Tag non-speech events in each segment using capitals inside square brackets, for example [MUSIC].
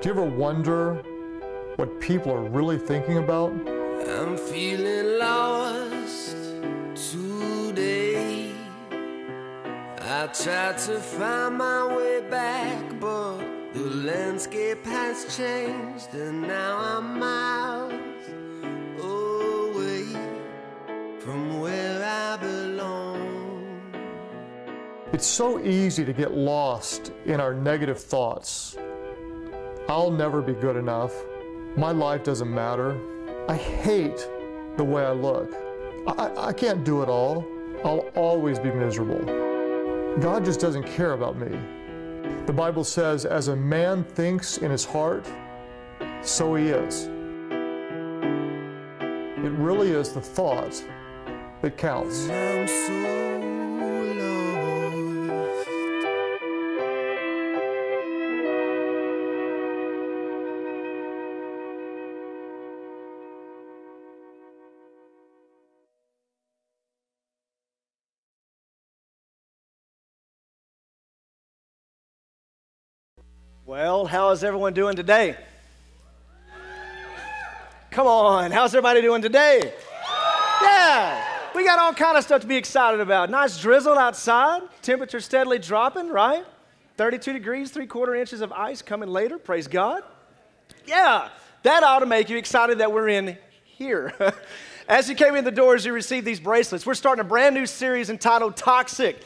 Do you ever wonder what people are really thinking about? I'm feeling lost today. I tried to find my way back, but the landscape has changed, and now I'm miles away from where I belong. It's so easy to get lost in our negative thoughts. I'll never be good enough. My life doesn't matter. I hate the way I look. I, I can't do it all. I'll always be miserable. God just doesn't care about me. The Bible says, as a man thinks in his heart, so he is. It really is the thought that counts. How is everyone doing today? Come on, how's everybody doing today? Yeah, we got all kind of stuff to be excited about. Nice drizzle outside, temperature steadily dropping, right? 32 degrees, three quarter inches of ice coming later, praise God. Yeah, that ought to make you excited that we're in here. [LAUGHS] As you came in the doors, you received these bracelets. We're starting a brand new series entitled Toxic.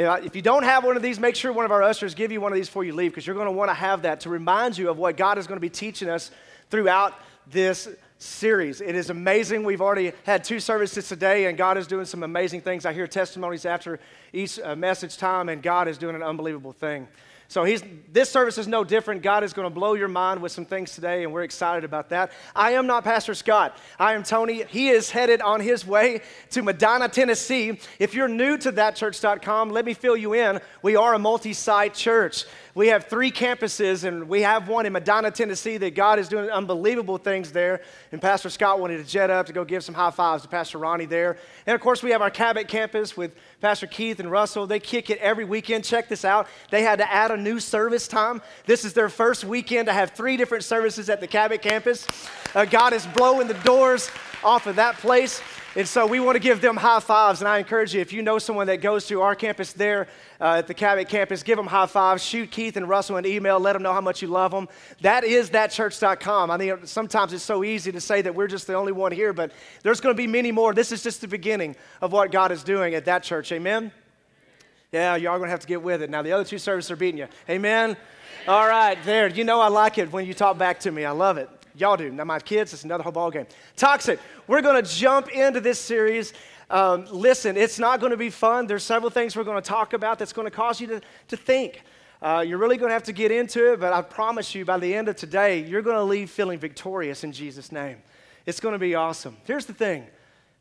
If you don't have one of these, make sure one of our ushers give you one of these before you leave because you're going to want to have that to remind you of what God is going to be teaching us throughout this series. It is amazing. We've already had two services today, and God is doing some amazing things. I hear testimonies after each uh, message time, and God is doing an unbelievable thing. So he's, this service is no different. God is going to blow your mind with some things today, and we're excited about that. I am not Pastor Scott. I am Tony. He is headed on his way to Medina, Tennessee. If you're new to thatchurch.com, let me fill you in. We are a multi site church. We have three campuses, and we have one in Medina, Tennessee, that God is doing unbelievable things there. And Pastor Scott wanted to jet up to go give some high fives to Pastor Ronnie there. And of course, we have our Cabot campus with Pastor Keith and Russell. They kick it every weekend. Check this out. They had to add a new service time. This is their first weekend to have three different services at the Cabot campus. Uh, God is blowing the doors off of that place. And so we want to give them high fives. And I encourage you, if you know someone that goes to our campus there uh, at the Cabot campus, give them high fives. Shoot Keith and Russell an email. Let them know how much you love them. That is thatchurch.com. I think sometimes it's so easy to say that we're just the only one here, but there's going to be many more. This is just the beginning of what God is doing at that church. Amen? Yeah, y'all going to have to get with it. Now, the other two services are beating you. Amen? All right, there. You know I like it when you talk back to me. I love it. Y'all do. Now, my kids, it's another whole ball game. Toxic. We're going to jump into this series. Um, listen, it's not going to be fun. There's several things we're going to talk about that's going to cause you to, to think. Uh, you're really going to have to get into it, but I promise you, by the end of today, you're going to leave feeling victorious in Jesus' name. It's going to be awesome. Here's the thing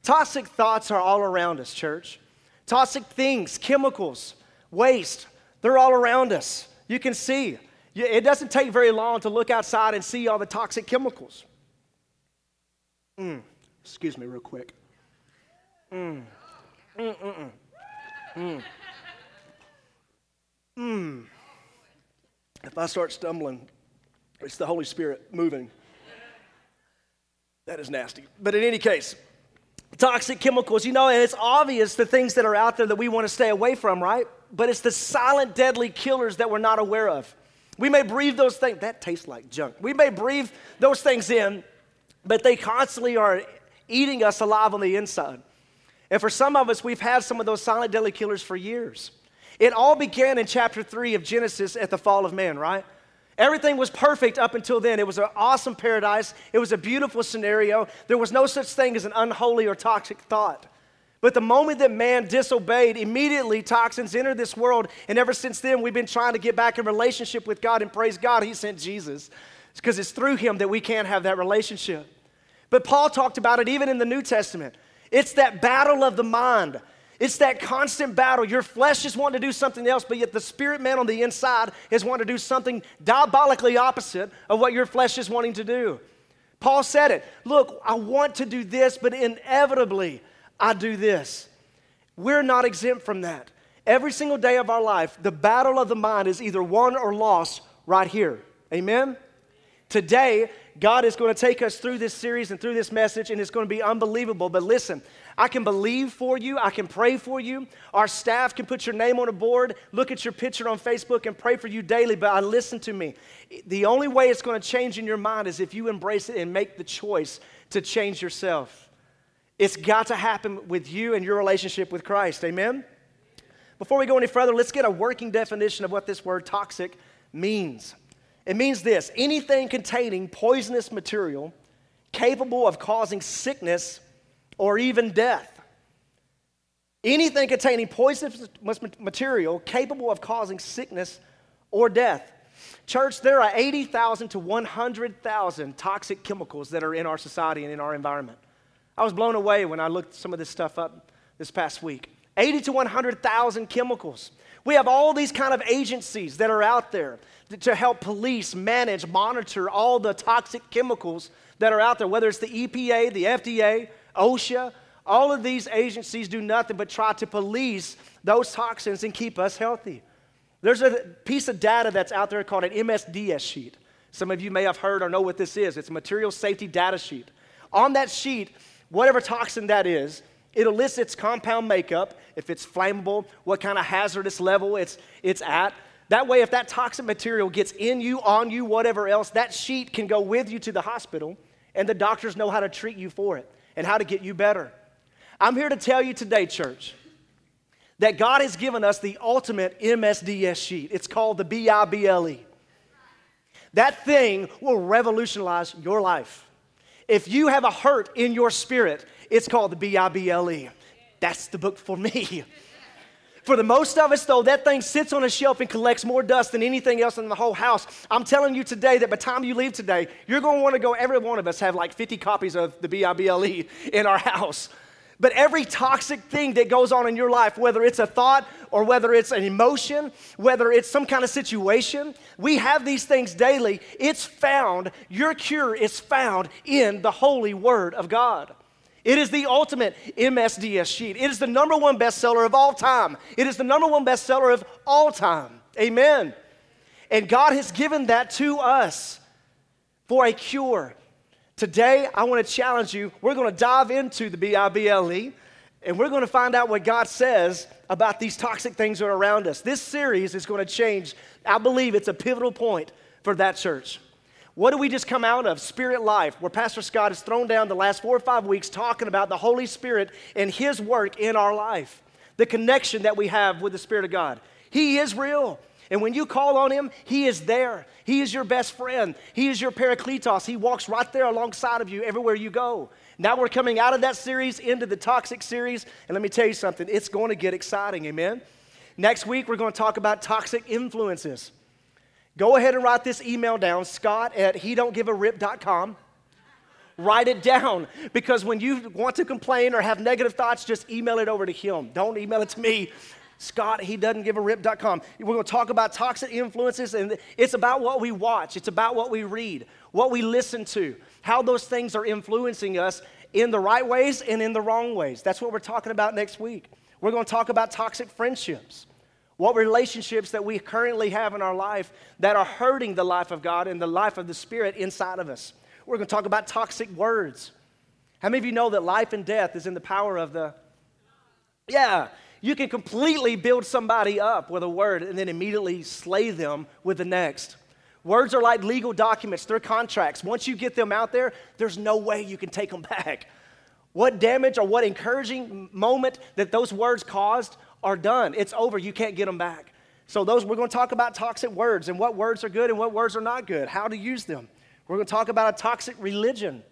toxic thoughts are all around us, church. Toxic things, chemicals, waste, they're all around us. You can see. It doesn't take very long to look outside and see all the toxic chemicals. Mm, excuse me, real quick. Mm. Mm, mm, mm. Mm. Mm. If I start stumbling, it's the Holy Spirit moving. That is nasty. But in any case, toxic chemicals, you know, and it's obvious the things that are out there that we want to stay away from, right? But it's the silent, deadly killers that we're not aware of. We may breathe those things, that tastes like junk. We may breathe those things in, but they constantly are eating us alive on the inside. And for some of us, we've had some of those silent, deadly killers for years. It all began in chapter three of Genesis at the fall of man, right? Everything was perfect up until then. It was an awesome paradise. It was a beautiful scenario. There was no such thing as an unholy or toxic thought. But the moment that man disobeyed, immediately toxins entered this world. And ever since then, we've been trying to get back in relationship with God. And praise God, He sent Jesus. Because it's through Him that we can have that relationship. But Paul talked about it even in the New Testament. It's that battle of the mind. It's that constant battle. Your flesh is wanting to do something else, but yet the spirit man on the inside is wanting to do something diabolically opposite of what your flesh is wanting to do. Paul said it. Look, I want to do this, but inevitably I do this. We're not exempt from that. Every single day of our life, the battle of the mind is either won or lost right here. Amen? Today, God is going to take us through this series and through this message, and it's going to be unbelievable. But listen, I can believe for you, I can pray for you. Our staff can put your name on a board, look at your picture on Facebook, and pray for you daily. But I listen to me. The only way it's going to change in your mind is if you embrace it and make the choice to change yourself. It's got to happen with you and your relationship with Christ. Amen? Before we go any further, let's get a working definition of what this word toxic means. It means this anything containing poisonous material capable of causing sickness or even death. Anything containing poisonous material capable of causing sickness or death. Church, there are 80,000 to 100,000 toxic chemicals that are in our society and in our environment. I was blown away when I looked some of this stuff up this past week. 80 to 100,000 chemicals. We have all these kind of agencies that are out there to help police manage, monitor all the toxic chemicals that are out there, whether it's the EPA, the FDA, OSHA, all of these agencies do nothing but try to police those toxins and keep us healthy. There's a piece of data that's out there called an MSDS sheet. Some of you may have heard or know what this is. It's a material safety data sheet. On that sheet, whatever toxin that is, it lists its compound makeup, if it's flammable, what kind of hazardous level it's, it's at. That way, if that toxic material gets in you, on you, whatever else, that sheet can go with you to the hospital, and the doctors know how to treat you for it and how to get you better. I'm here to tell you today, church, that God has given us the ultimate MSDS sheet. It's called the BIBLE. That thing will revolutionize your life. If you have a hurt in your spirit, it's called the BIBLE. That's the book for me. For the most of us, though, that thing sits on a shelf and collects more dust than anything else in the whole house. I'm telling you today that by the time you leave today, you're going to want to go, every one of us have like 50 copies of the BIBLE in our house. But every toxic thing that goes on in your life, whether it's a thought or whether it's an emotion, whether it's some kind of situation, we have these things daily. It's found, your cure is found in the holy word of God. It is the ultimate MSDS sheet. It is the number one bestseller of all time. It is the number one bestseller of all time. Amen. And God has given that to us for a cure. Today, I want to challenge you. We're going to dive into the BIBLE and we're going to find out what God says about these toxic things that are around us. This series is going to change. I believe it's a pivotal point for that church. What do we just come out of? Spirit Life, where Pastor Scott has thrown down the last four or five weeks talking about the Holy Spirit and His work in our life, the connection that we have with the Spirit of God. He is real. And when you call on Him, He is there. He is your best friend. He is your Parakletos. He walks right there alongside of you everywhere you go. Now we're coming out of that series into the toxic series. And let me tell you something, it's going to get exciting. Amen. Next week, we're going to talk about toxic influences. Go ahead and write this email down, scott at he don't give a rip.com. Write it down because when you want to complain or have negative thoughts, just email it over to him. Don't email it to me. Scott, he doesn't give a rip.com. We're going to talk about toxic influences, and it's about what we watch, it's about what we read, what we listen to, how those things are influencing us in the right ways and in the wrong ways. That's what we're talking about next week. We're going to talk about toxic friendships. What relationships that we currently have in our life that are hurting the life of God and the life of the Spirit inside of us. We're going to talk about toxic words. How many of you know that life and death is in the power of the. Yeah, you can completely build somebody up with a word and then immediately slay them with the next. Words are like legal documents, they're contracts. Once you get them out there, there's no way you can take them [LAUGHS] back. What damage or what encouraging moment that those words caused are done. It's over. You can't get them back. So those we're going to talk about toxic words and what words are good and what words are not good, how to use them. We're going to talk about a toxic religion.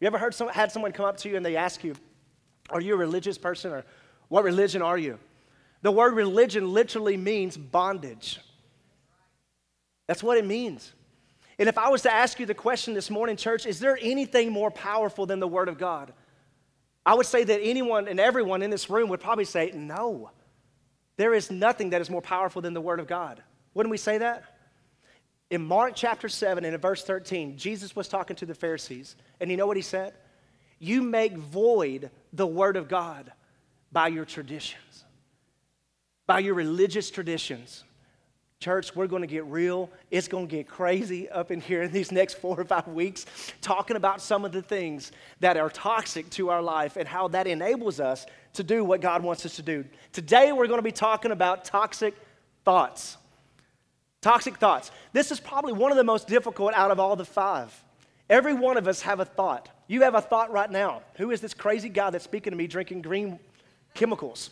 You ever heard some, had someone come up to you and they ask you, "Are you a religious person or what religion are you?" The word religion literally means bondage. That's what it means. And if I was to ask you the question this morning, church, is there anything more powerful than the Word of God? I would say that anyone and everyone in this room would probably say, no. There is nothing that is more powerful than the Word of God. Wouldn't we say that? In Mark chapter 7 and in verse 13, Jesus was talking to the Pharisees, and you know what he said? You make void the Word of God by your traditions, by your religious traditions. Church, we're going to get real. It's going to get crazy up in here in these next four or five weeks, talking about some of the things that are toxic to our life and how that enables us to do what God wants us to do. Today, we're going to be talking about toxic thoughts. Toxic thoughts. This is probably one of the most difficult out of all the five. Every one of us have a thought. You have a thought right now. Who is this crazy guy that's speaking to me drinking green chemicals?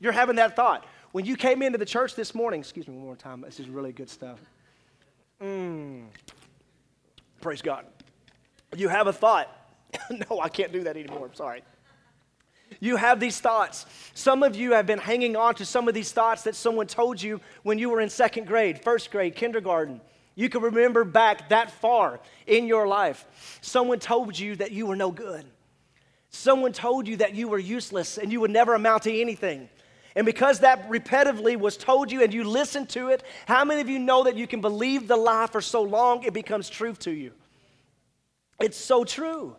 You're having that thought. When you came into the church this morning, excuse me one more time, this is really good stuff. Mm. Praise God. You have a thought. [COUGHS] no, I can't do that anymore. I'm sorry. You have these thoughts. Some of you have been hanging on to some of these thoughts that someone told you when you were in second grade, first grade, kindergarten. You can remember back that far in your life. Someone told you that you were no good. Someone told you that you were useless and you would never amount to anything. And because that repetitively was told you and you listened to it, how many of you know that you can believe the lie for so long it becomes truth to you? It's so true.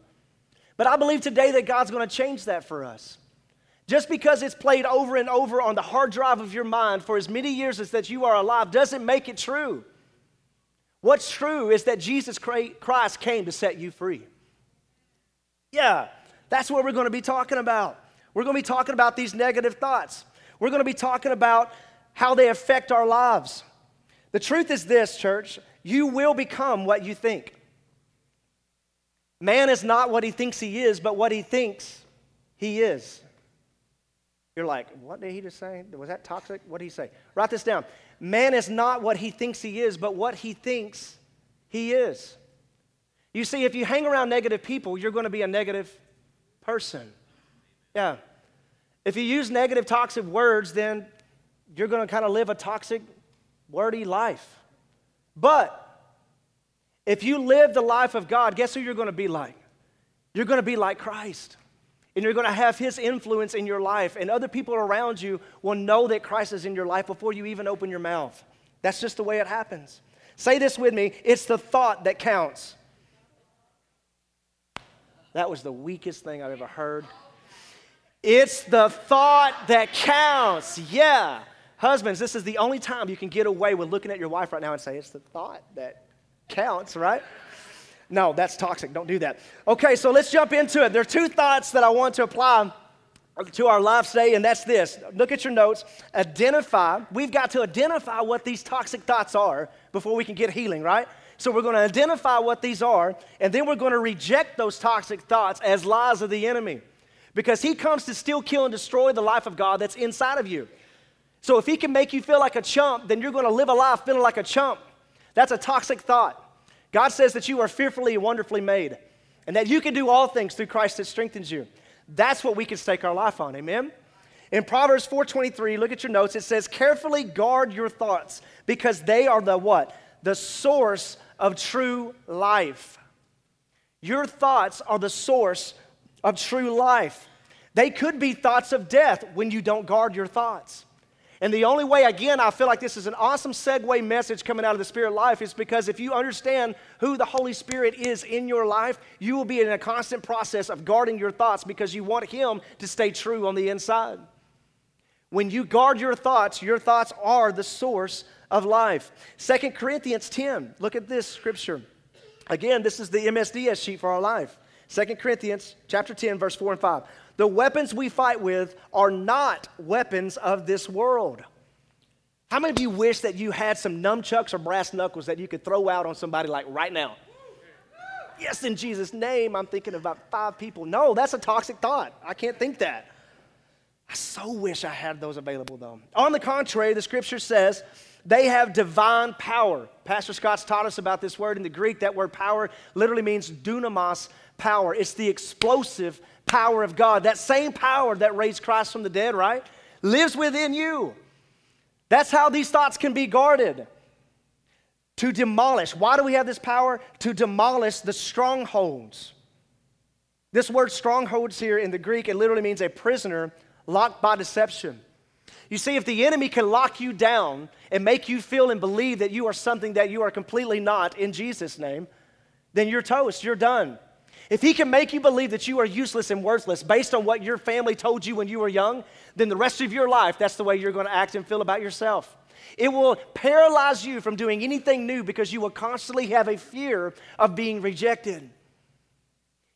But I believe today that God's going to change that for us. Just because it's played over and over on the hard drive of your mind for as many years as that you are alive doesn't make it true. What's true is that Jesus Christ came to set you free. Yeah, that's what we're going to be talking about. We're going to be talking about these negative thoughts. We're going to be talking about how they affect our lives. The truth is this, church you will become what you think. Man is not what he thinks he is, but what he thinks he is. You're like, what did he just say? Was that toxic? What did he say? Write this down. Man is not what he thinks he is, but what he thinks he is. You see, if you hang around negative people, you're going to be a negative person. Yeah. If you use negative, toxic words, then you're going to kind of live a toxic, wordy life. But if you live the life of God, guess who you're going to be like? You're going to be like Christ. And you're going to have His influence in your life, and other people around you will know that Christ is in your life before you even open your mouth. That's just the way it happens. Say this with me it's the thought that counts. That was the weakest thing I've ever heard. It's the thought that counts. Yeah. Husbands, this is the only time you can get away with looking at your wife right now and say, It's the thought that counts, right? No, that's toxic. Don't do that. Okay, so let's jump into it. There are two thoughts that I want to apply to our lives today, and that's this. Look at your notes. Identify. We've got to identify what these toxic thoughts are before we can get healing, right? So we're going to identify what these are, and then we're going to reject those toxic thoughts as lies of the enemy because he comes to steal, kill, and destroy the life of God that's inside of you. So if he can make you feel like a chump, then you're going to live a life feeling like a chump. That's a toxic thought. God says that you are fearfully and wonderfully made, and that you can do all things through Christ that strengthens you. That's what we can stake our life on. Amen. In Proverbs 4:23, look at your notes. It says, "Carefully guard your thoughts, because they are the what? The source of true life." Your thoughts are the source of true life. They could be thoughts of death when you don't guard your thoughts. And the only way, again, I feel like this is an awesome segue message coming out of the Spirit life is because if you understand who the Holy Spirit is in your life, you will be in a constant process of guarding your thoughts because you want Him to stay true on the inside. When you guard your thoughts, your thoughts are the source of life. Second Corinthians 10, look at this scripture. Again, this is the MSDS sheet for our life. 2 Corinthians chapter 10, verse 4 and 5. The weapons we fight with are not weapons of this world. How many of you wish that you had some nunchucks or brass knuckles that you could throw out on somebody like right now? Yes, in Jesus' name, I'm thinking about five people. No, that's a toxic thought. I can't think that. I so wish I had those available though. On the contrary, the scripture says they have divine power. Pastor Scott's taught us about this word in the Greek. That word power literally means dunamis power. It's the explosive power of God. That same power that raised Christ from the dead, right? Lives within you. That's how these thoughts can be guarded. To demolish. Why do we have this power? To demolish the strongholds. This word strongholds here in the Greek, it literally means a prisoner locked by deception. You see, if the enemy can lock you down and make you feel and believe that you are something that you are completely not in Jesus' name, then you're toast, you're done. If he can make you believe that you are useless and worthless based on what your family told you when you were young, then the rest of your life, that's the way you're going to act and feel about yourself. It will paralyze you from doing anything new because you will constantly have a fear of being rejected.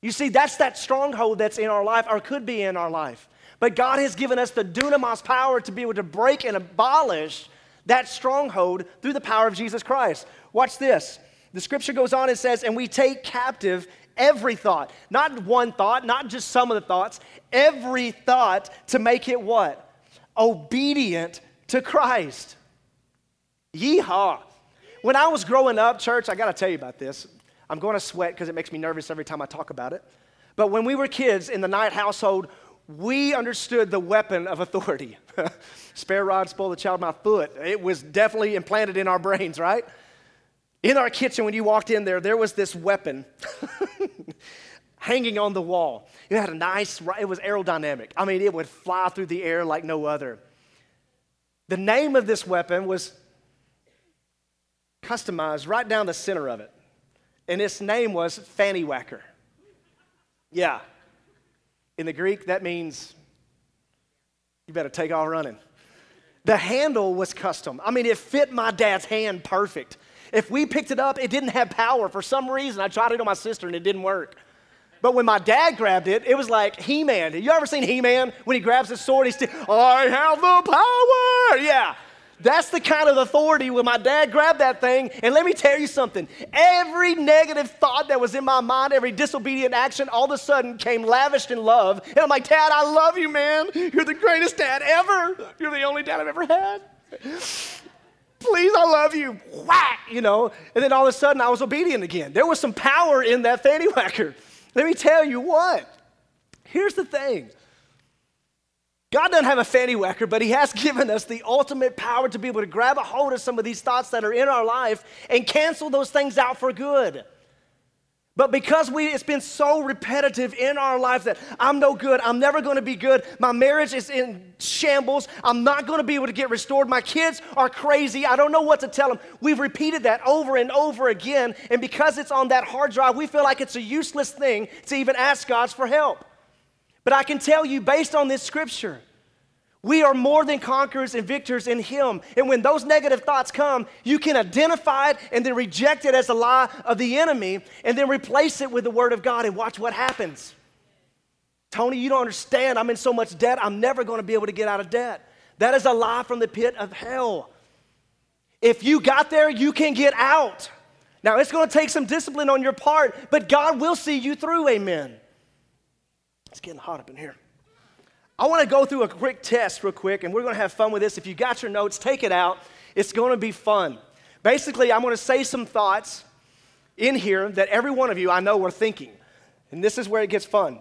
You see, that's that stronghold that's in our life or could be in our life. But God has given us the dunamis power to be able to break and abolish that stronghold through the power of Jesus Christ. Watch this. The scripture goes on and says, and we take captive every thought, not one thought, not just some of the thoughts, every thought to make it what? Obedient to Christ. Yeehaw. When I was growing up, church, I got to tell you about this. I'm going to sweat because it makes me nervous every time I talk about it. But when we were kids in the night household, we understood the weapon of authority. [LAUGHS] Spare rod, spoil the child, my foot. It was definitely implanted in our brains, right? In our kitchen, when you walked in there, there was this weapon [LAUGHS] hanging on the wall. It had a nice, it was aerodynamic. I mean, it would fly through the air like no other. The name of this weapon was customized right down the center of it. And its name was Fanny Whacker. Yeah. In the Greek, that means you better take off running. The handle was custom. I mean, it fit my dad's hand perfect. If we picked it up, it didn't have power. For some reason, I tried it on my sister and it didn't work. But when my dad grabbed it, it was like He Man. You ever seen He Man? When he grabs his sword, he's still, I have the power. Yeah. That's the kind of authority when my dad grabbed that thing. And let me tell you something every negative thought that was in my mind, every disobedient action, all of a sudden came lavished in love. And I'm like, Dad, I love you, man. You're the greatest dad ever. You're the only dad I've ever had. Please, I love you. Whack, you know. And then all of a sudden, I was obedient again. There was some power in that fanny whacker. Let me tell you what. Here's the thing God doesn't have a fanny whacker, but He has [LAUGHS] given us the ultimate power to be able to grab a hold of some of these thoughts that are in our life and cancel those things out for good. But because we, it's been so repetitive in our life that I'm no good, I'm never going to be good, my marriage is in shambles, I'm not going to be able to get restored, my kids are crazy, I don't know what to tell them. We've repeated that over and over again, and because it's on that hard drive, we feel like it's a useless thing to even ask God for help. But I can tell you, based on this scripture, we are more than conquerors and victors in Him. And when those negative thoughts come, you can identify it and then reject it as a lie of the enemy and then replace it with the Word of God and watch what happens. Tony, you don't understand. I'm in so much debt, I'm never going to be able to get out of debt. That is a lie from the pit of hell. If you got there, you can get out. Now, it's going to take some discipline on your part, but God will see you through. Amen. It's getting hot up in here. I want to go through a quick test, real quick, and we're going to have fun with this. If you got your notes, take it out. It's going to be fun. Basically, I'm going to say some thoughts in here that every one of you I know are thinking. And this is where it gets fun.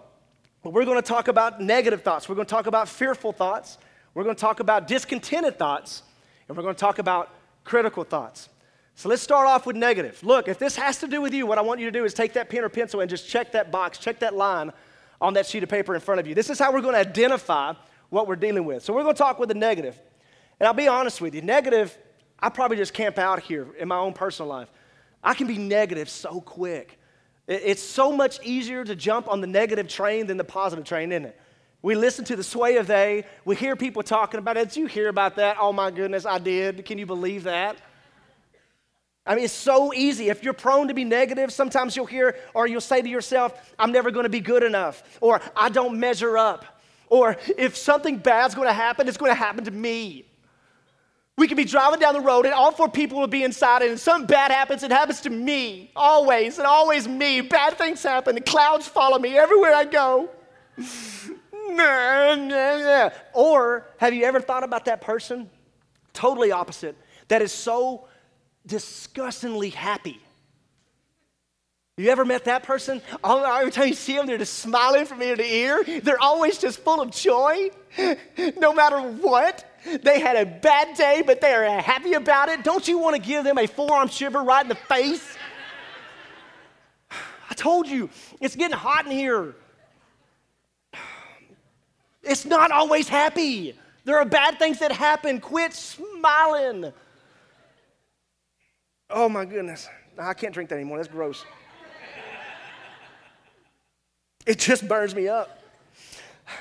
But we're going to talk about negative thoughts. We're going to talk about fearful thoughts. We're going to talk about discontented thoughts. And we're going to talk about critical thoughts. So let's start off with negative. Look, if this has to do with you, what I want you to do is take that pen or pencil and just check that box, check that line on that sheet of paper in front of you. This is how we're going to identify what we're dealing with. So we're going to talk with the negative. And I'll be honest with you, negative, I probably just camp out here in my own personal life. I can be negative so quick. It's so much easier to jump on the negative train than the positive train, isn't it? We listen to the sway of they. We hear people talking about it. Did you hear about that? Oh my goodness, I did. Can you believe that? I mean, it's so easy. If you're prone to be negative, sometimes you'll hear or you'll say to yourself, I'm never going to be good enough, or I don't measure up, or if something bad's going to happen, it's going to happen to me. We could be driving down the road and all four people will be inside, and something bad happens, it happens to me. Always, and always me. Bad things happen, the clouds follow me everywhere I go. [LAUGHS] or have you ever thought about that person? Totally opposite. That is so disgustingly happy. You ever met that person? Every time you see them, they're just smiling from ear to ear. They're always just full of joy, no matter what. They had a bad day, but they are happy about it. Don't you want to give them a forearm shiver right in the face? I told you, it's getting hot in here. It's not always happy. There are bad things that happen. Quit smiling. Oh my goodness. I can't drink that anymore. That's gross. It just burns me up.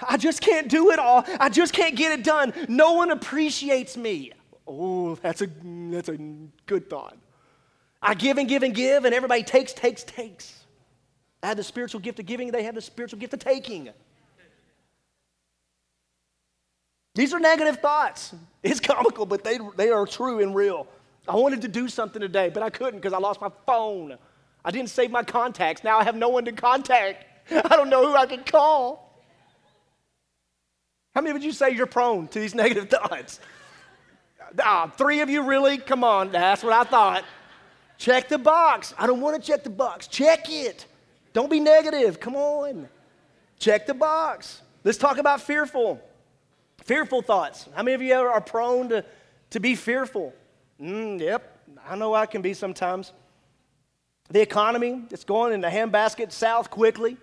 I just can't do it all. I just can't get it done. No one appreciates me. Oh, that's a, that's a good thought. I give and give and give, and everybody takes, takes, takes. I have the spiritual gift of giving, they have the spiritual gift of taking. These are negative thoughts. It's comical, but they, they are true and real. I wanted to do something today, but I couldn't because I lost my phone. I didn't save my contacts. Now I have no one to contact. [LAUGHS] I don't know who I can call. How many would you say you're prone to these [LAUGHS] negative thoughts? Ah, three of you really? Come on, that's what I thought. Check the box. I don't want to check the box. Check it. Don't be negative. Come on. Check the box. Let's talk about fearful. Fearful thoughts. How many of you are prone to, to be fearful? Mm, yep, I know I can be sometimes. The economy, it's going in the handbasket south quickly.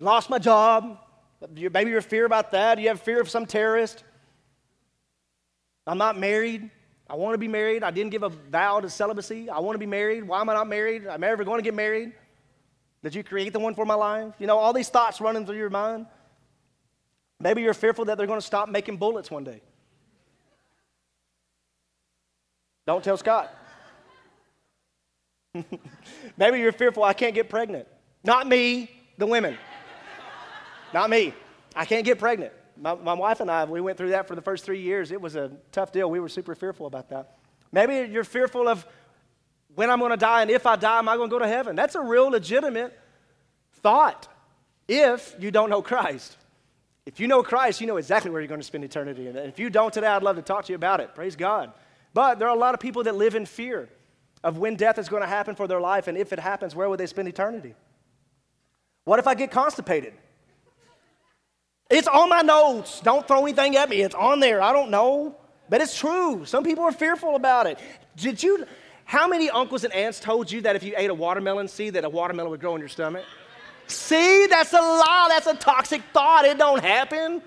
Lost my job. Maybe you're fear about that. You have fear of some terrorist. I'm not married. I want to be married. I didn't give a vow to celibacy. I want to be married. Why am I not married? I'm ever going to get married? Did you create the one for my life? You know, all these thoughts running through your mind. Maybe you're fearful that they're going to stop making bullets one day. Don't tell Scott. [LAUGHS] Maybe you're fearful I can't get pregnant. Not me, the women. Not me. I can't get pregnant. My, my, wife and I, we went through that for the first three years. It was a tough deal. We were super fearful about that. Maybe you're fearful of when I'm going to die and if I die, am I going to go to heaven? That's a real legitimate thought if you don't know Christ. If you know Christ, you know exactly where you're going to spend eternity. And if you don't today, I'd love to talk to you about it. Praise God. But there are a lot of people that live in fear of when death is going to happen for their life, and if it happens, where would they spend eternity? What if I get constipated? It's on my notes. Don't throw anything at me. It's on there. I don't know. But it's true. Some people are fearful about it. Did you, how many uncles and aunts told you that if you ate a watermelon seed, that a watermelon would grow in your stomach? See, that's a lie. That's a toxic thought. It don't happen.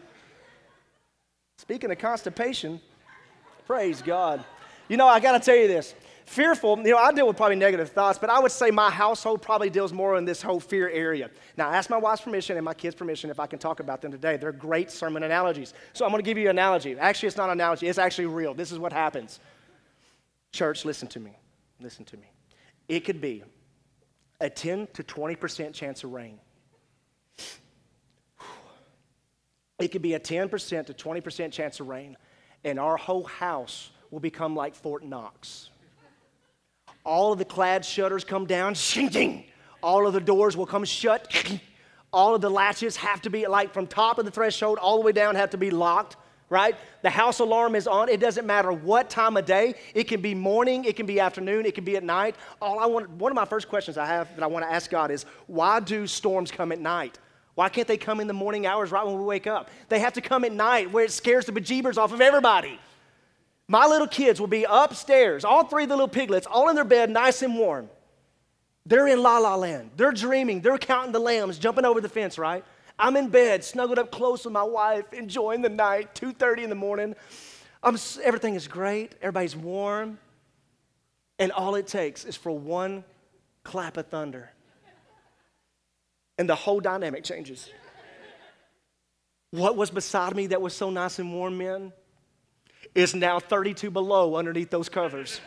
Speaking of constipation, praise God. You know, I got to tell you this. Fearful, you know, I deal with probably negative thoughts, but I would say my household probably deals more in this whole fear area. Now, I ask my wife's permission and my kids' permission if I can talk about them today. They're great sermon analogies. So I'm going to give you an analogy. Actually, it's not an analogy, it's actually real. This is what happens. Church, listen to me. Listen to me. It could be a 10 to 20% chance of rain. It could be a 10% to 20% chance of rain, and our whole house will become like Fort Knox. All of the clad shutters come down, [LAUGHS] shing, shing. All of the doors will come shut. [LAUGHS] All of the latches have to be like from top of the threshold all the way down have to be locked right? The house alarm is on. It doesn't matter what time of day. It can be morning, it can be afternoon, it can be at night. All I want, one of my first questions I have that I want to ask God is why do storms come at night? Why can't they come in the morning hours right when we wake up? They have to come at night where it scares the bejeebers off of everybody. My little kids will be upstairs, all three of the little piglets, all in their bed, nice and warm. They're in la la land. They're dreaming. They're counting the lambs, jumping over the fence, right? I'm in bed, snuggled up close with my wife, enjoying the night, 2:30 in the morning. I'm, everything is great. Everybody's warm. And all it takes is for one clap of thunder. And the whole dynamic changes. What was beside me that was so nice and warm, men, is now 32 below underneath those covers.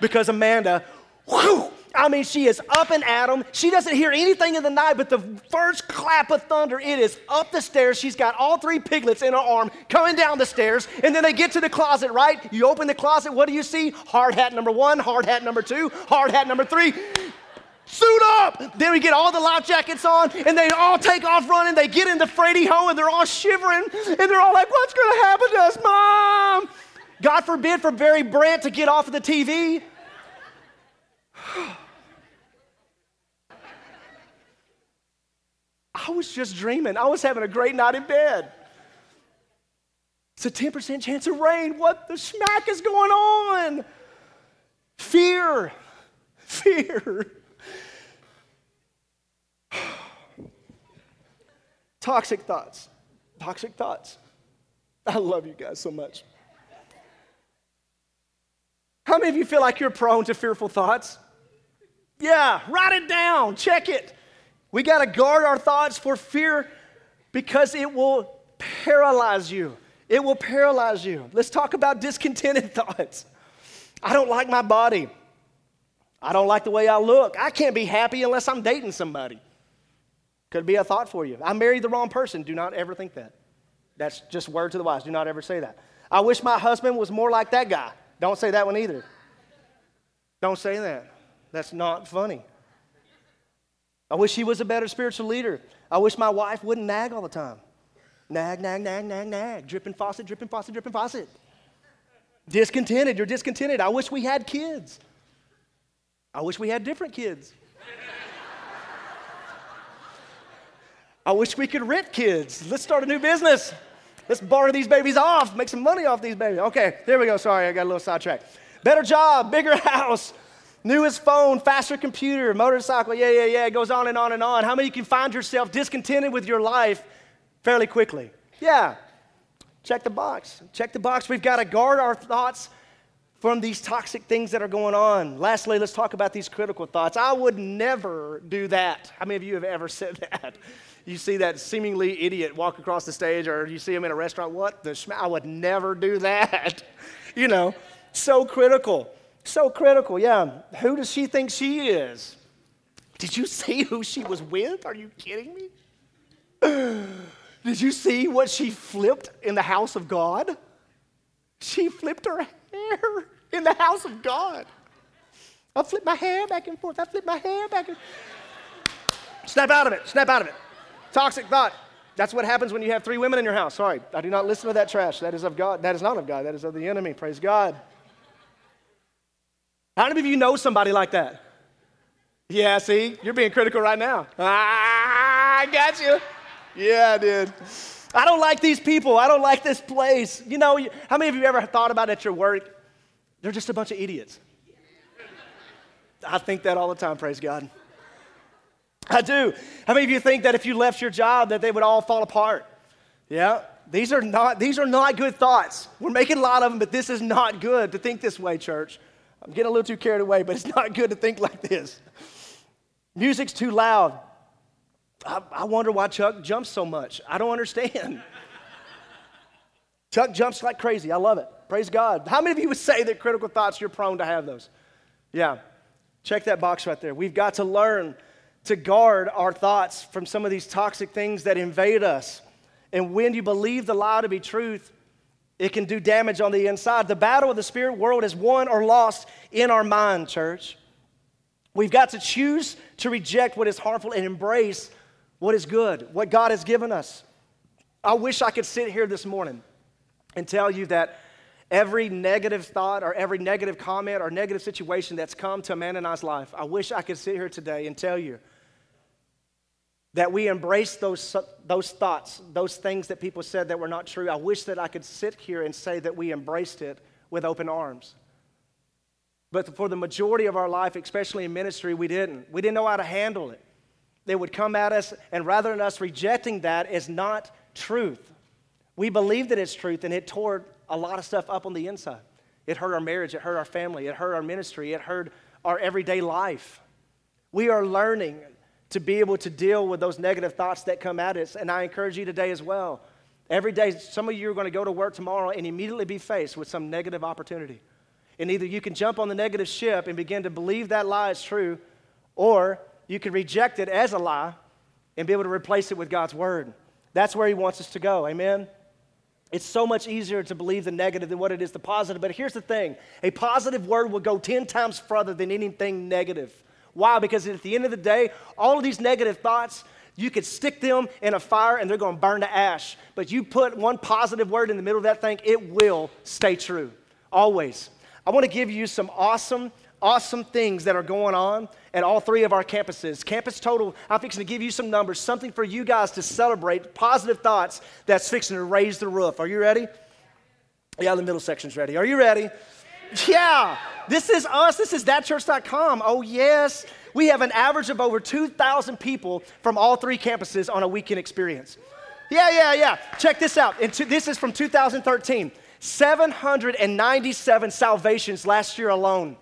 Because Amanda, whew, I mean, she is up and at them. She doesn't hear anything in the night, but the first clap of thunder, it is up the stairs. She's got all three piglets in her arm coming down the stairs. And then they get to the closet, right? You open the closet, what do you see? Hard hat number one, hard hat number two, hard hat number three. Suit up! Then we get all the life jackets on, and they all take off running. They get into Freddy Ho, and they're all shivering, and they're all like, What's gonna happen to us, Mom? God forbid for Barry Brandt to get off of the TV. [SIGHS] I was just dreaming. I was having a great night in bed. It's a 10% chance of rain. What the smack is going on? Fear. Fear. Toxic thoughts. Toxic thoughts. I love you guys so much. How many of you feel like you're prone to fearful thoughts? Yeah, write it down, check it. We got to guard our thoughts for fear because it will paralyze you. It will paralyze you. Let's talk about discontented [LAUGHS] thoughts. I don't like my body. I don't like the way I look. I can't be happy unless I'm dating somebody. Could be a thought for you. I married the wrong person. Do not ever think that. That's just word to the wise. Do not ever say that. I wish my husband was more like that guy. Don't say that one either. Don't say that. That's not funny. I wish he was a better spiritual leader. I wish my wife wouldn't nag all the time. Nag, nag, nag, nag, nag. Dripping faucet, dripping faucet, dripping faucet. Discontented, you're discontented. I wish we had kids. I wish we had different kids. I wish we could rent kids. Let's start a new business. Let's borrow these babies off, make some money off these babies. Okay, there we go. Sorry, I got a little sidetracked. Better job, bigger [LAUGHS] house, newest phone, faster computer, motorcycle. Yeah, yeah, yeah. It goes on and on and on. How many can find yourself discontented with your life fairly quickly? Yeah. Check the box. Check the box. We've got to guard our thoughts from these toxic things that are going on. Lastly, let's talk about these critical thoughts. I would never do that. How many of you have ever [LAUGHS] said that? You see that seemingly idiot walk across the stage, or you see him in a restaurant. What the schma? I would never do [LAUGHS] that. you know, so critical. So critical, yeah. Who does she think she is? Did you see who she was with? Are you kidding me? [SIGHS] Did you see what she flipped in the house of God? She flipped her hair in the house of God. I flip my hair back and forth. I flip my hair back and Snap out of it. Snap out of it. Toxic thought. That's what happens when you have three women in your house. Sorry, I do not listen to that trash. That is of God. That is not of God. That is of the enemy. Praise God. How many of you know somebody like that? Yeah, see, you're being critical right now. Ah, I got you. Yeah, I did. I don't like these people. I don't like this place. You know, how many of you ever thought about at your work? They're just a bunch of idiots. I think that all the time, praise God. I do. How many of you think that if you left your job that they would all fall apart? Yeah. These are not these are not good thoughts. We're making a lot of them, but this is not good to think this way, church. I'm getting a little too carried away, but it's [LAUGHS] not good to think like this. Music's too loud. I, I wonder why Chuck jumps so much. I don't understand. [LAUGHS] Chuck jumps like crazy. I love it. Praise God. How many of you would say that critical thoughts, you're prone to have those? Yeah. Check that box right there. We've got to learn to guard our thoughts from some of these toxic things that invade us. And when you believe the lie to be truth, it can do damage on the inside. The battle of the spirit world is won or lost in our mind, church. We've got to choose to reject what is harmful and embrace what is good, what God has given us. I wish I could sit here this morning and tell you that every negative thought or every negative comment or negative situation that's come to Amanda and I's life, I wish I could sit here today and tell you that we embrace those, those thoughts, those things that people said that were not true. I wish that I could sit here and say that we embraced it with open arms. But for the majority of our life, especially in ministry, we didn't. We didn't know how to handle it. They would come at us, and rather than us rejecting that as not truth, we believed that it's truth, and it tore a lot of stuff up on the inside. It hurt our marriage, it hurt our family, it hurt our ministry, it hurt our everyday life. We are learning to be able to deal with those negative thoughts that come at us. And I encourage you today as well. Every day, some of you are going to go to work tomorrow and immediately be faced with some negative opportunity. And either you can jump on the negative ship and begin to believe that lie is true, or you can reject it as a lie and be able to replace it with God's word. That's where He wants us to go. Amen? It's so much easier to believe the negative than what it is the positive. But here's the thing a positive word will go 10 times further than anything negative. Why? Because at the end of the day, all of these negative thoughts, you could stick them in a fire and they're going to burn to ash. But you put one positive word in the middle of that thing, it will stay true. Always. I want to give you some awesome, awesome things that are going on at all three of our campuses. Campus Total, I'm fixing to give you some numbers, something for you guys to celebrate, positive thoughts that's fixing to raise the roof. Are you ready? Yeah, the middle section's ready. Are you ready? [LAUGHS] Yeah, this is us. This is thatchurch.com. Oh, yes. We have an average of over 2,000 people from all three campuses on a weekend experience. Yeah, yeah, yeah. Check this out. And this is from 2013. 797 salvations last year alone.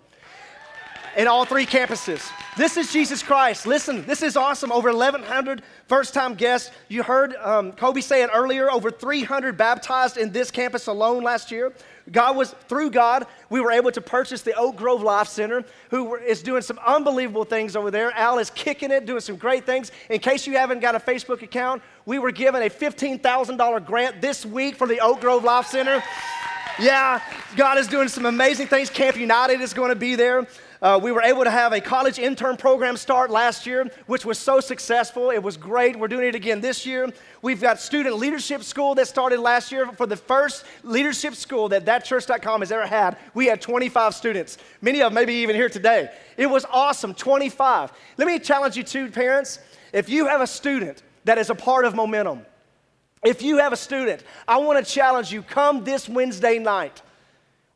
in all three campuses. This is Jesus Christ. Listen, this is awesome. Over 1,100 first time guests. You heard um, Kobe say it earlier over 300 baptized in this campus alone last year. God was, through God, we were able to purchase the Oak Grove Life Center, who is doing some unbelievable things over there. Al is kicking it, doing some great things. In case you haven't got a Facebook account, we were given a $15,000 grant this week for the Oak Grove Life Center. Yeah, God is doing some amazing things. Camp United is going to be there. Uh, we were able to have a college intern program start last year, which was so successful. It was great. We're doing it again this year. We've got student leadership school that started last year. For the first leadership school that thatchurch.com has ever had, we had 25 students. Many of them maybe even here today. It was awesome, 25. Let me challenge you too, parents. If you have a student that is a part of Momentum, if you have a student, I want to challenge you come this Wednesday night.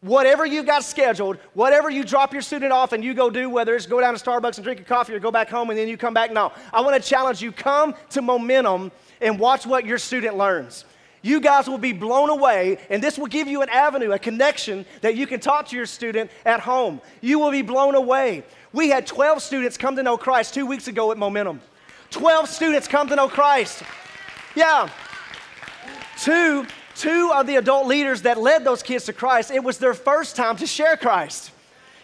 Whatever you've got scheduled, whatever you drop your student off and you go do, whether it's go down to Starbucks and drink a coffee or go back home and then you come back, no. I want to challenge you come to Momentum and watch what your student learns. You guys will be blown away, and this will give you an avenue, a connection that you can talk to your student at home. You will be blown away. We had 12 students come to know Christ two weeks ago at Momentum. 12 students come to know Christ. Yeah. Two two of the adult leaders that led those kids to Christ, it was their first time to share Christ.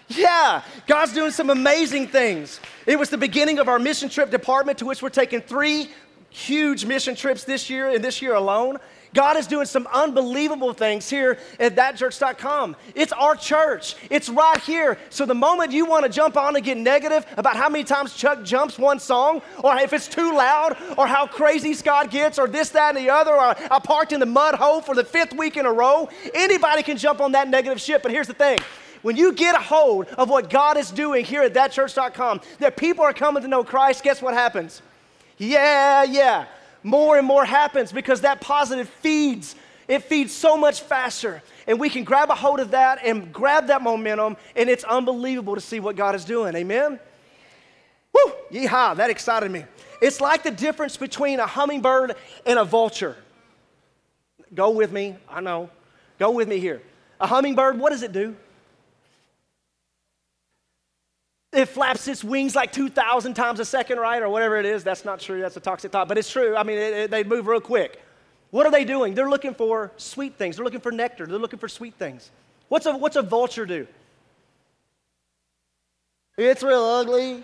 Yeah, God's doing some amazing things. It was the beginning of our mission trip department, to which we're taking three huge mission trips this year and this year alone. God is doing some unbelievable things here at thatchurch.com. It's our church, it's right here. So the moment you want to jump on and get negative about how many times Chuck jumps one song, or if it's too loud, or how crazy Scott gets, or this, that, and the other, or I parked in the mud hole for the fifth week in a row, anybody can jump on that negative ship. But here's the thing when you get a hold of what God is doing here at thatchurch.com, that people are coming to know Christ, guess what happens? Yeah, yeah more and more happens because that positive feeds. It feeds so much faster. And we can grab a hold of that and grab that momentum, and it's unbelievable to see what God is doing. Amen? Woo! Yeehaw, that excited me. It's like the difference between a hummingbird and a vulture. Go with me, I know. Go with me here. A hummingbird, what does it do? It flaps its wings like 2,000 times a second, right? Or whatever it is. That's not true. That's a toxic thought. But it's true. I mean, it, it, they move real quick. What are they doing? They're looking for sweet things. They're looking for nectar. They're looking for sweet things. What's a, what's a vulture do? It's real ugly.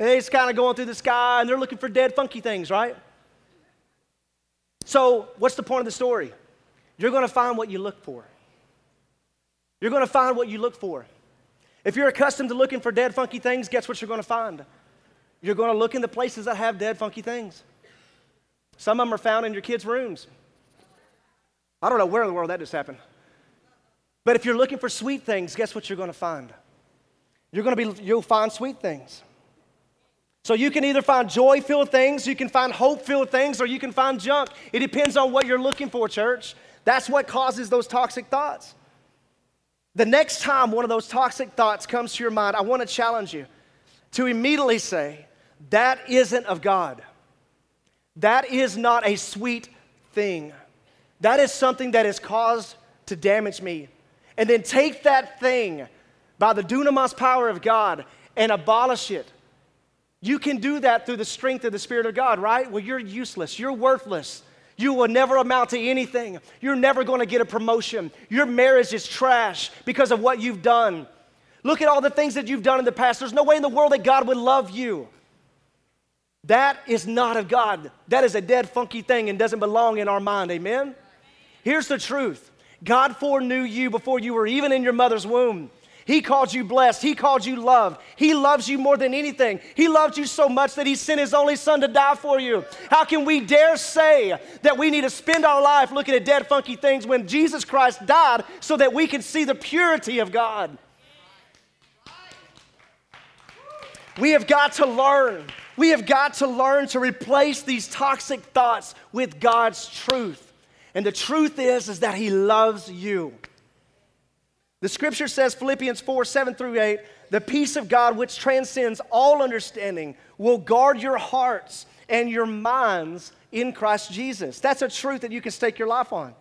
It's kind of going through the sky and they're looking for dead, funky things, right? So, what's the point of the story? You're going to find what you look for. You're going to find what you look for. If you're accustomed to looking for dead, funky things, guess what you're going to find? You're going to look in the places that have dead, funky things. Some of them are found in your kids' rooms. I don't know where in the world that just happened. But if you're looking for sweet things, guess what you're going to find? You're going to be, you'll find sweet things. So you can either find joy filled things, you can find hope filled things, or you can find junk. It depends on what you're looking for, church. That's what causes those toxic thoughts. The next time one of those toxic thoughts comes to your mind, I want to challenge you to immediately say, That isn't of God. That is not a sweet thing. That is something that is caused to damage me. And then take that thing by the dunamis power of God and abolish it. You can do that through the strength of the Spirit of God, right? Well, you're useless, you're worthless. You will never amount to anything. You're never going to get a promotion. Your marriage is trash because of what you've done. Look at all the things that you've done in the past. There's no way in the world that God would love you. That is not of God. That is a dead, funky thing and doesn't belong in our mind. Amen? Here's the truth God foreknew you before you were even in your mother's womb. He called you blessed. He called you loved. He loves you more than anything. He loved you so much that He sent His only Son to die for you. How can we dare say that we need to spend our life looking at dead, funky things when Jesus Christ died so that we can see the purity of God? We have got to learn. We have got to learn to replace these toxic thoughts with God's truth. And the truth is is that he loves you. The scripture says, Philippians 4 7 through 8, the peace of God which transcends all understanding will guard your hearts and your minds in Christ Jesus. That's a truth that you can stake your life on.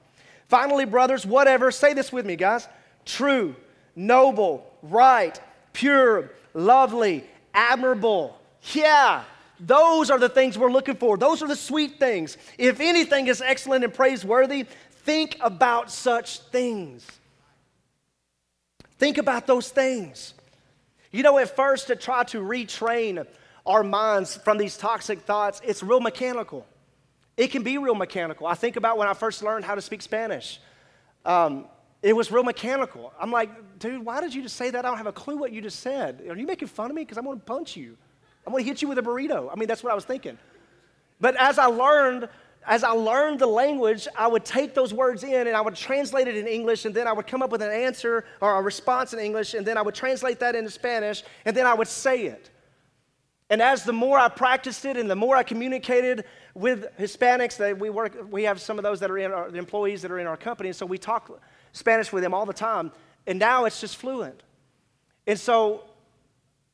Finally, brothers, whatever, say this with me, guys true, noble, right, pure, lovely, admirable. Yeah, those are the things we're looking for. Those are the sweet things. If anything is excellent and praiseworthy, think about such things. Think about those things. You know, at first, to try to retrain our minds from these toxic thoughts, it's real mechanical. It can be real mechanical. I think about when I first learned how to speak Spanish. Um, it was real mechanical. I'm like, dude, why did you just say that? I don't have a clue what you just said. Are you making fun of me? Because I'm going to punch you. I'm going to hit you with a burrito. I mean, that's what I was thinking. But as I learned, as I learned the language, I would take those words in and I would translate it in English, and then I would come up with an answer or a response in English, and then I would translate that into Spanish, and then I would say it. And as the more I practiced it and the more I communicated with Hispanics, that we work, we have some of those that are in our, employees that are in our company, so we talk Spanish with them all the time, and now it's just fluent. And so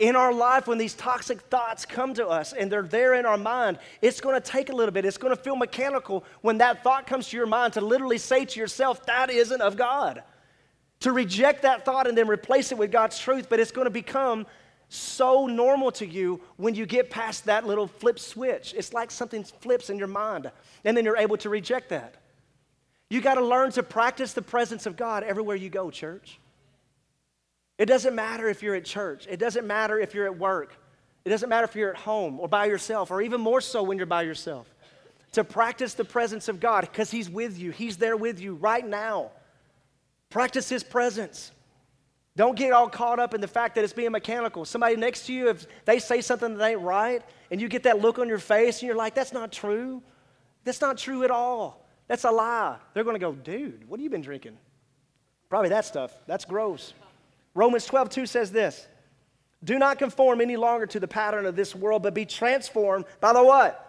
in our life, when these toxic thoughts come to us and they're there in our mind, it's going to take a little bit. It's going to feel mechanical when that thought comes to your mind to literally say to yourself, that isn't of God. To reject that thought and then replace it with God's truth, but it's going to become so normal to you when you get past that little flip switch. It's like something flips in your mind, and then you're able to reject that. You got to learn to practice the presence of God everywhere you go, church. It doesn't matter if you're at church, it doesn't matter if you're at work, it doesn't matter if you're at home or by yourself, or even more so when you're by yourself. To practice the presence of God because He's with you, He's there with you right now. Practice His presence. Don't get all caught up in the fact that it's being mechanical. Somebody next to you, if they say something that ain't right, and you get that look on your face, and you're like, that's not true. That's not true at all. That's a lie. They're going to go, dude, what have you been drinking? Probably that stuff. That's gross. Romans 12, 2 says this Do not conform any longer to the pattern of this world, but be transformed by the what?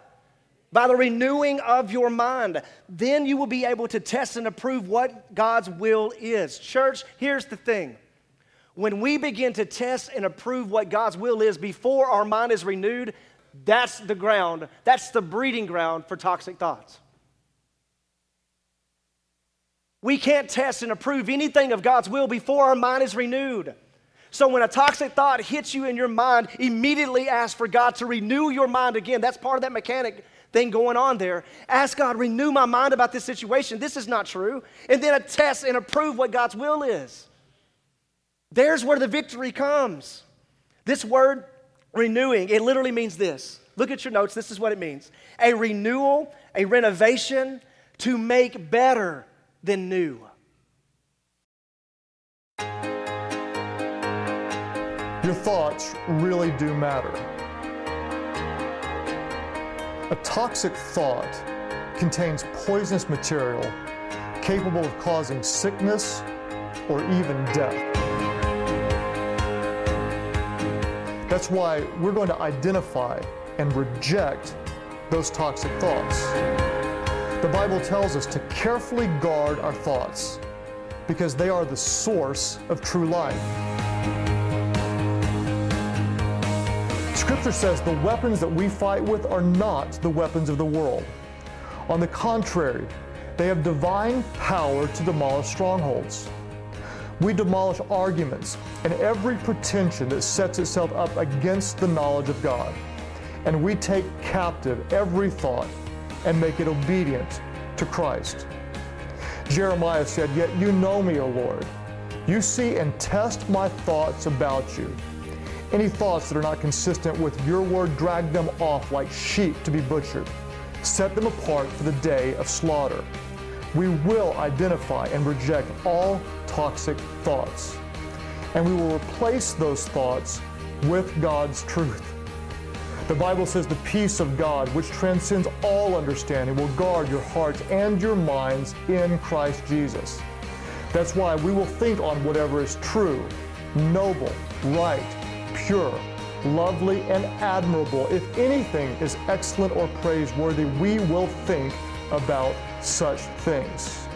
By the renewing of your mind. Then you will be able to test and approve what God's will is. Church, here's the thing. When we begin to test and approve what God's will is before our mind is renewed, that's the ground, that's the breeding ground for toxic thoughts. We can't test and approve anything of God's will before our mind is renewed. So when a toxic thought hits you in your mind, immediately ask for God to renew your mind again. That's part of that mechanic thing going on there. Ask God, renew my mind about this situation. This is not true. And then attest and approve what God's will is. There's where the victory comes. This word, renewing, it literally means this. Look at your notes. This is what it means a renewal, a renovation to make better than new. Your thoughts really do matter. A toxic thought contains poisonous material capable of causing sickness or even death. That's why we're going to identify and reject those toxic thoughts. The Bible tells us to carefully guard our thoughts because they are the source of true life. Scripture says the weapons that we fight with are not the weapons of the world. On the contrary, they have divine power to demolish strongholds. We demolish arguments and every pretension that sets itself up against the knowledge of God. And we take captive every thought and make it obedient to Christ. Jeremiah said, Yet you know me, O Lord. You see and test my thoughts about you. Any thoughts that are not consistent with your word, drag them off like sheep to be butchered. Set them apart for the day of slaughter. We will identify and reject all toxic thoughts. And we will replace those thoughts with God's truth. The Bible says the peace of God, which transcends all understanding, will guard your hearts and your minds in Christ Jesus. That's why we will think on whatever is true, noble, right, pure, lovely, and admirable. If anything is excellent or praiseworthy, we will think about such things.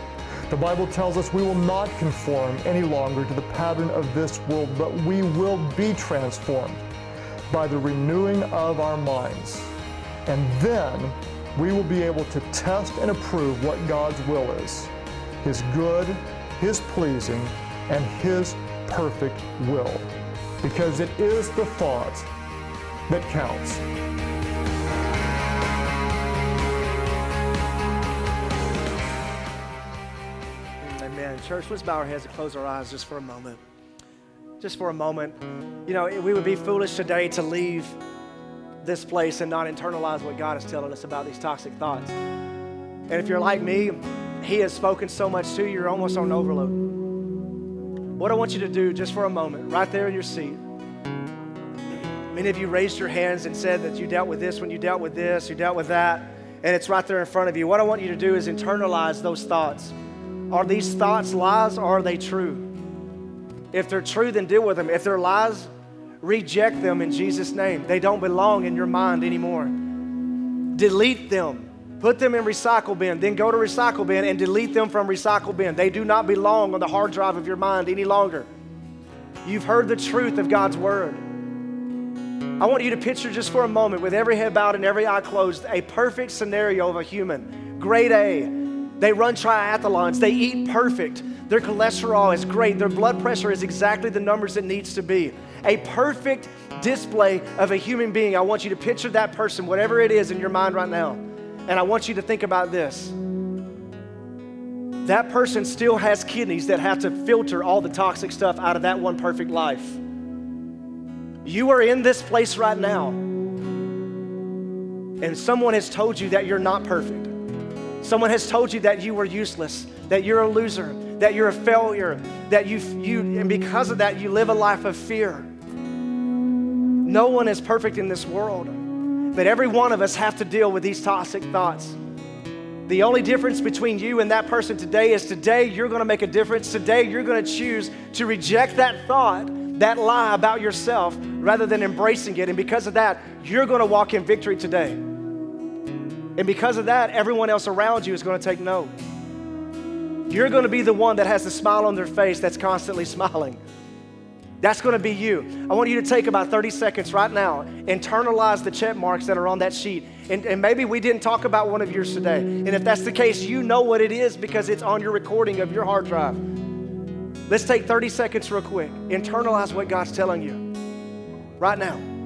The Bible tells us we will not conform any longer to the pattern of this world, but we will be transformed by the renewing of our minds. And then we will be able to test and approve what God's will is His good, His pleasing, and His perfect will. because it is the thought that counts. Amen. Church, let's bow our heads and close our eyes just for a moment. Just for a moment. You know, we would be foolish today to leave this place and not internalize what God is telling us about these toxic thoughts. And if you're like me, He has spoken so much to you, you're almost on overload. What I want you to do just for a moment, right there in your seat. Many of you raised your hands and said that you dealt with this when you dealt with this, you dealt with that, and it's right there in front of you. What I want you to do is internalize those thoughts. Are these thoughts lies or are they true? If they're true, then deal with them. If they're lies, reject them in Jesus' name. They don't belong in your mind anymore. Delete them. Put them in recycle bin, then go to recycle bin and delete them from recycle bin. They do not belong on the hard drive of your mind any longer. You've heard the truth of God's word. I want you to picture just for a moment, with every head bowed and every eye closed, a perfect scenario of a human. Grade A, they run triathlons. They eat perfect. Their cholesterol is great. Their blood pressure is exactly the numbers it needs to be. A perfect display of a human being. I want you to picture that person, whatever it is in your mind right now. And I want you to think about this. That person still has kidneys that have to filter all the toxic stuff out of that one perfect life. You are in this place right now, and someone has told you that you're not perfect. Someone has told you that you were useless, that you're a loser, that you're a failure, that you, you and because of that, you live a life of fear. No one is perfect in this world, but every one of us have to deal with these toxic thoughts. The only difference between you and that person today is today you're going to make a difference. Today you're going to choose to reject that thought, that lie about yourself, rather than embracing it. And because of that, you're going to walk in victory today. And because of that, everyone else around you is going to take note. You're going to be the one that has the smile on their face that's constantly [LAUGHS] smiling. That's going to be you. I want you to take about 30 seconds right now, internalize the check marks that are on that sheet. And, and, maybe we didn't talk about one of yours today. And if that's the case, you know what it is because it's on your recording of your hard drive. Let's take 30 seconds real quick. Internalize what God's telling you right now.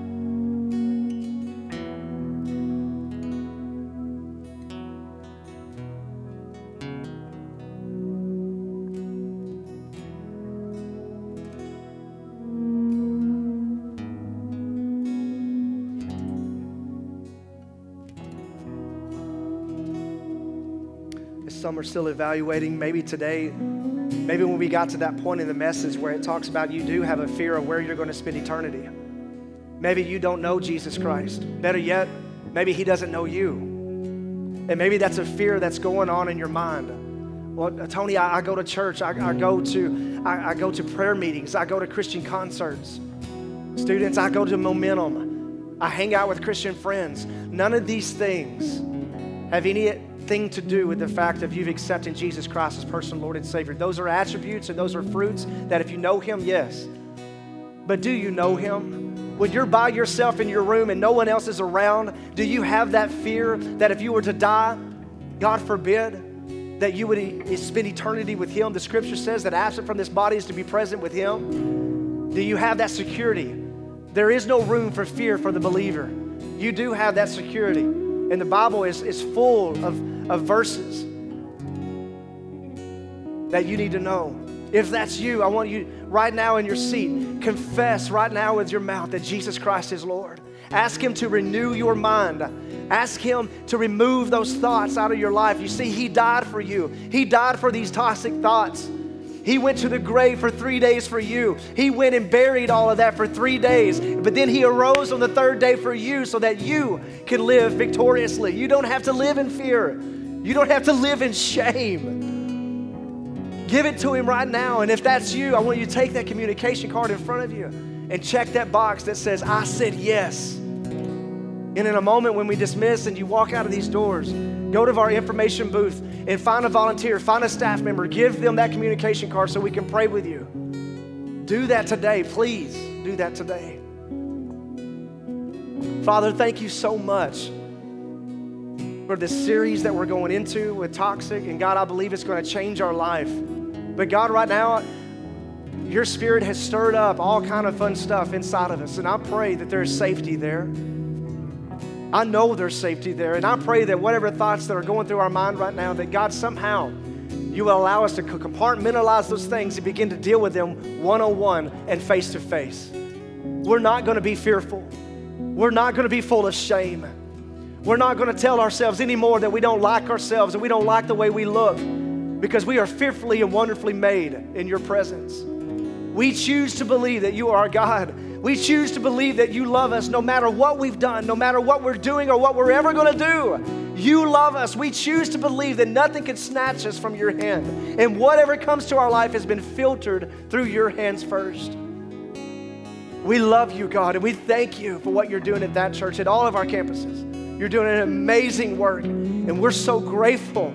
Some are still evaluating. Maybe today, maybe when we got to that point in the message where it talks about you do have a fear of where you're going to spend eternity. Maybe you don't know Jesus Christ. Better yet, maybe He doesn't know you. And maybe that's a fear that's going on in your mind. Well, Tony, I, I go to church. I, I go to I, I go to prayer meetings. I go to Christian concerts. Students, I go to Momentum. I hang out with Christian friends. None of these things have any thing to do with the fact of you've accepted Jesus Christ as personal Lord and Savior. Those are attributes and those are fruits that if you know Him, yes. But do you know Him? When you're by yourself in your room and no one else is around, do you have that fear that if you were to die, God forbid, that you would spend eternity with Him? The scripture says that absent from this body is to be present with Him. Do you have that security? There is no room for fear for the believer. You do have that security. And the Bible is, is full of of verses that you need to know. If that's you, I want you right now in your seat, confess right now with your mouth that Jesus Christ is Lord. Ask Him to renew your mind. Ask Him to remove those thoughts out of your life. You see, He died for you, He died for these toxic thoughts. He went to the grave for three days for you. He went and buried all of that for three days. But then He arose on the third day for you so that you can live victoriously. You don't have to live in fear, you don't have to live in shame. Give it to Him right now. And if that's you, I want you to take that communication card in front of you and check that box that says, I said yes. And in a moment when we dismiss and you walk out of these doors, go to our information booth and find a volunteer, find a staff member, give them that communication card so we can pray with you. Do that today, please. Do that today. Father, thank you so much for this series that we're going into with Toxic. And God, I believe it's going to change our life. But God, right now, your spirit has stirred up all kind of fun stuff inside of us. And I pray that there's safety there. I know there's safety there. And I pray that whatever thoughts that are going through our mind right now, that God somehow you will allow us to compartmentalize those things and begin to deal with them one on one and face to face. We're not going to be fearful. We're not going to be full of shame. We're not going to tell ourselves anymore that we don't like ourselves and we don't like the way we look because we are fearfully and wonderfully made in your presence. We choose to believe that you are our God. We choose to believe that you love us no matter what we've done, no matter what we're doing or what we're ever going to do. You love us. We choose to believe that nothing can snatch us from your hand. And whatever comes to our life has been filtered through your hands first. We love you, God, and we thank you for what you're doing at that church, at all of our campuses. You're doing an amazing work, and we're so grateful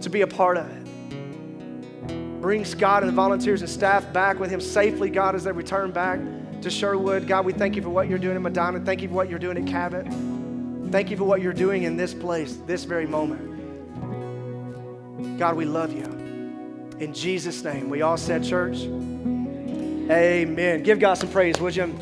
to be a part of it bring Scott and the volunteers and staff back with him safely, God, as they return back to Sherwood. God, we thank you for what you're doing in Medina. Thank you for what you're doing at Cabot. Thank you for what you're doing in this place, this very moment. God, we love you. In Jesus' name, we all said, church, amen. Give God some praise, would you?